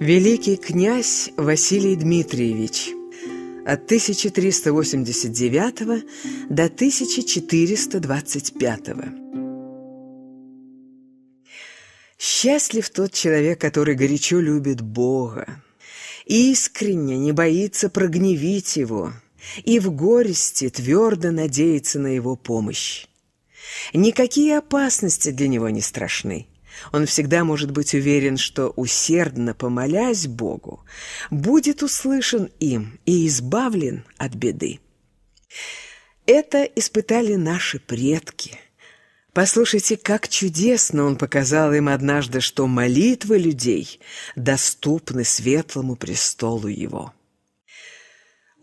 Великий князь Василий Дмитриевич от 1389 до 1425. Счастлив тот человек, который горячо любит Бога, искренне не боится прогневить Его и в горести твердо надеется на Его помощь. Никакие опасности для него не страшны. Он всегда может быть уверен, что, усердно помолясь Богу, будет услышан им и избавлен от беды. Это испытали наши предки. Послушайте, как чудесно он показал им однажды, что молитвы людей доступны светлому престолу его.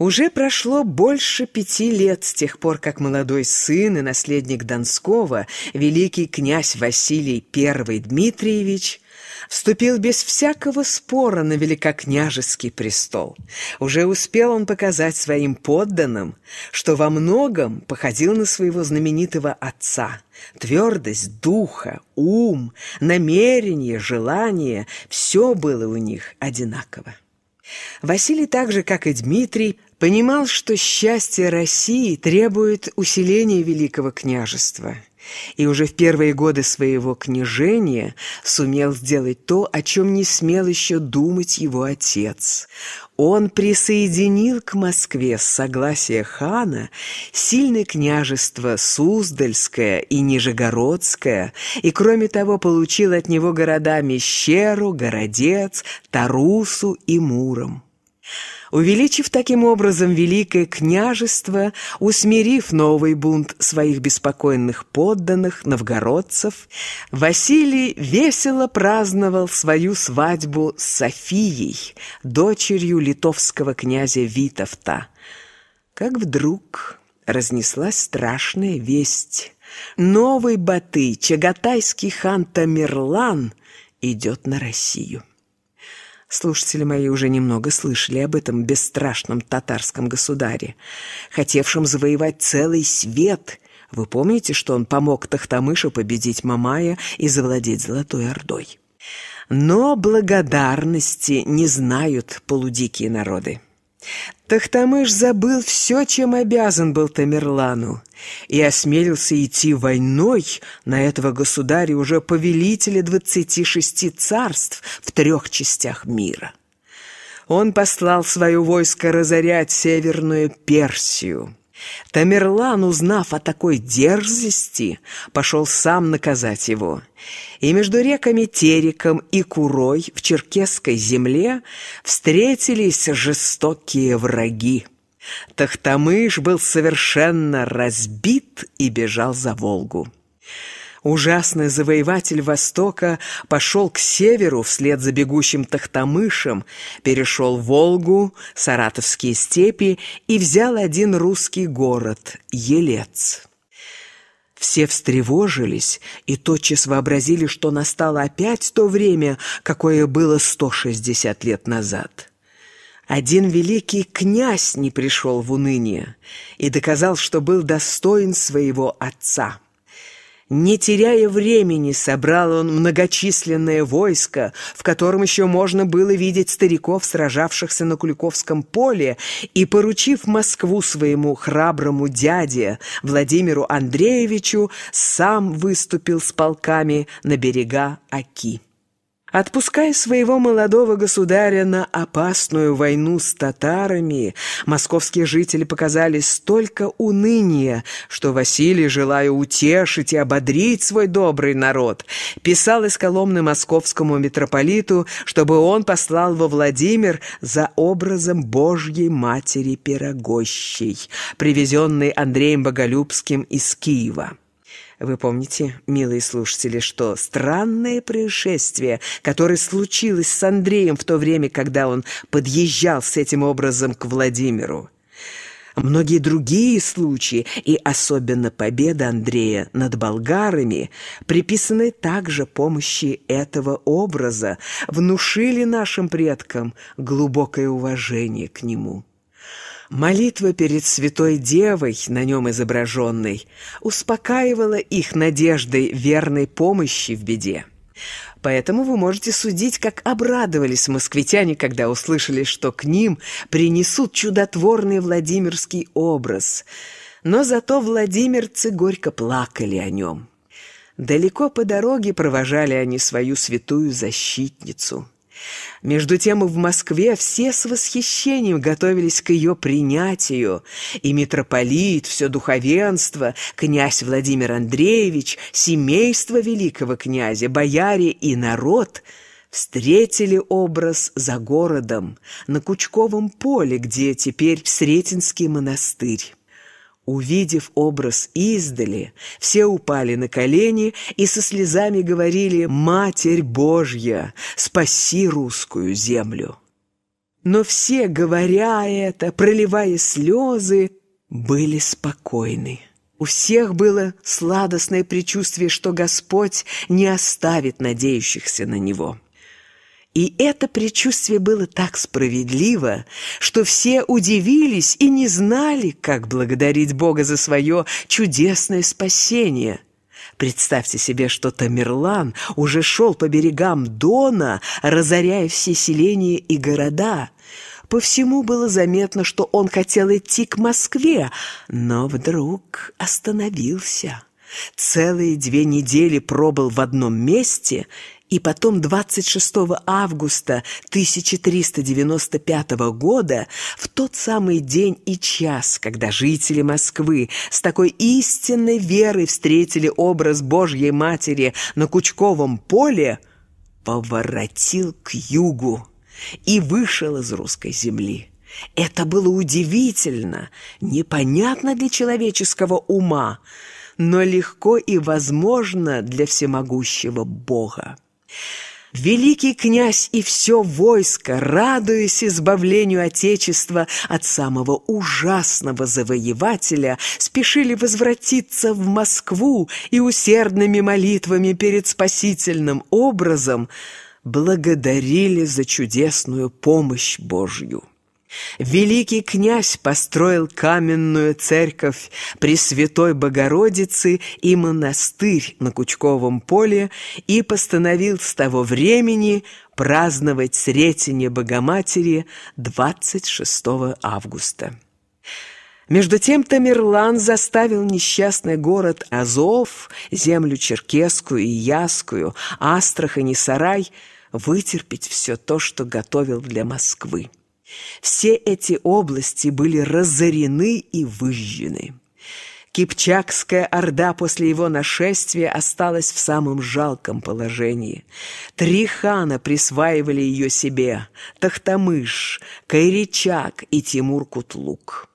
Уже прошло больше пяти лет с тех пор, как молодой сын и наследник Донского, великий князь Василий I Дмитриевич, вступил без всякого спора на великокняжеский престол. Уже успел он показать своим подданным, что во многом походил на своего знаменитого отца. Твердость духа, ум, намерение, желание – все было у них одинаково. Василий так же, как и Дмитрий, понимал, что счастье России требует усиления Великого княжества, и уже в первые годы своего княжения сумел сделать то, о чем не смел еще думать его отец. Он присоединил к Москве с согласия хана сильное княжество Суздальское и Нижегородское, и, кроме того, получил от него города Мещеру, Городец, Тарусу и Муром увеличив таким образом Великое княжество, усмирив новый бунт своих беспокойных подданных, новгородцев, Василий весело праздновал свою свадьбу с Софией, дочерью литовского князя Витовта. Как вдруг разнеслась страшная весть. Новый Баты, чагатайский хан Тамерлан, идет на Россию. Слушатели мои уже немного слышали об этом бесстрашном татарском государе, хотевшем завоевать целый свет. Вы помните, что он помог Тахтамышу победить Мамая и завладеть Золотой Ордой? Но благодарности не знают полудикие народы. Тахтамыш забыл все, чем обязан был Тамерлану, и осмелился идти войной на этого государя уже повелителя двадцати шести царств в трех частях мира. Он послал свое войско разорять Северную Персию – Тамерлан, узнав о такой дерзости, пошел сам наказать его. И между реками Тереком и Курой в черкесской земле встретились жестокие враги. Тахтамыш был совершенно разбит и бежал за Волгу. Ужасный завоеватель Востока пошел к северу вслед за бегущим Тахтамышем, перешел Волгу, Саратовские степи и взял один русский город – Елец. Все встревожились и тотчас вообразили, что настало опять то время, какое было 160 лет назад. Один великий князь не пришел в уныние и доказал, что был достоин своего отца – не теряя времени, собрал он многочисленное войско, в котором еще можно было видеть стариков, сражавшихся на Куликовском поле, и, поручив Москву своему храброму дяде Владимиру Андреевичу, сам выступил с полками на берега Оки. Отпуская своего молодого государя на опасную войну с татарами, московские жители показали столько уныния, что Василий, желая утешить и ободрить свой добрый народ, писал из Коломны московскому митрополиту, чтобы он послал во Владимир за образом Божьей Матери Пирогощей, привезенной Андреем Боголюбским из Киева. Вы помните, милые слушатели, что странное происшествие, которое случилось с Андреем в то время, когда он подъезжал с этим образом к Владимиру. Многие другие случаи, и особенно победа Андрея над болгарами, приписаны также помощи этого образа, внушили нашим предкам глубокое уважение к нему. Молитва перед Святой Девой, на нем изображенной, успокаивала их надеждой верной помощи в беде. Поэтому вы можете судить, как обрадовались москвитяне, когда услышали, что к ним принесут чудотворный Владимирский образ. Но зато владимирцы горько плакали о нем. Далеко по дороге провожали они свою святую защитницу. Между тем в Москве все с восхищением готовились к ее принятию, и митрополит, все духовенство, князь Владимир Андреевич, семейство великого князя, бояре и народ встретили образ за городом, на Кучковом поле, где теперь Сретенский монастырь. Увидев образ издали, все упали на колени и со слезами говорили «Матерь Божья, спаси русскую землю». Но все, говоря это, проливая слезы, были спокойны. У всех было сладостное предчувствие, что Господь не оставит надеющихся на Него. И это предчувствие было так справедливо, что все удивились и не знали, как благодарить Бога за свое чудесное спасение. Представьте себе, что Тамерлан уже шел по берегам Дона, разоряя все селения и города. По всему было заметно, что он хотел идти к Москве, но вдруг остановился. Целые две недели пробыл в одном месте и потом 26 августа 1395 года, в тот самый день и час, когда жители Москвы с такой истинной верой встретили образ Божьей Матери на Кучковом поле, поворотил к югу и вышел из русской земли. Это было удивительно, непонятно для человеческого ума, но легко и возможно для всемогущего Бога. Великий князь и все войско, радуясь избавлению Отечества от самого ужасного завоевателя, спешили возвратиться в Москву и усердными молитвами перед спасительным образом благодарили за чудесную помощь Божью. Великий князь построил каменную церковь Пресвятой Богородицы и монастырь на Кучковом поле и постановил с того времени праздновать Сретение Богоматери 26 августа. Между тем Тамерлан заставил несчастный город Азов, землю черкесскую и яскую, Астрахань и Сарай вытерпеть все то, что готовил для Москвы. Все эти области были разорены и выжжены. Кипчакская орда после его нашествия осталась в самом жалком положении. Три хана присваивали ее себе – Тахтамыш, Кайричак и Тимур-Кутлук.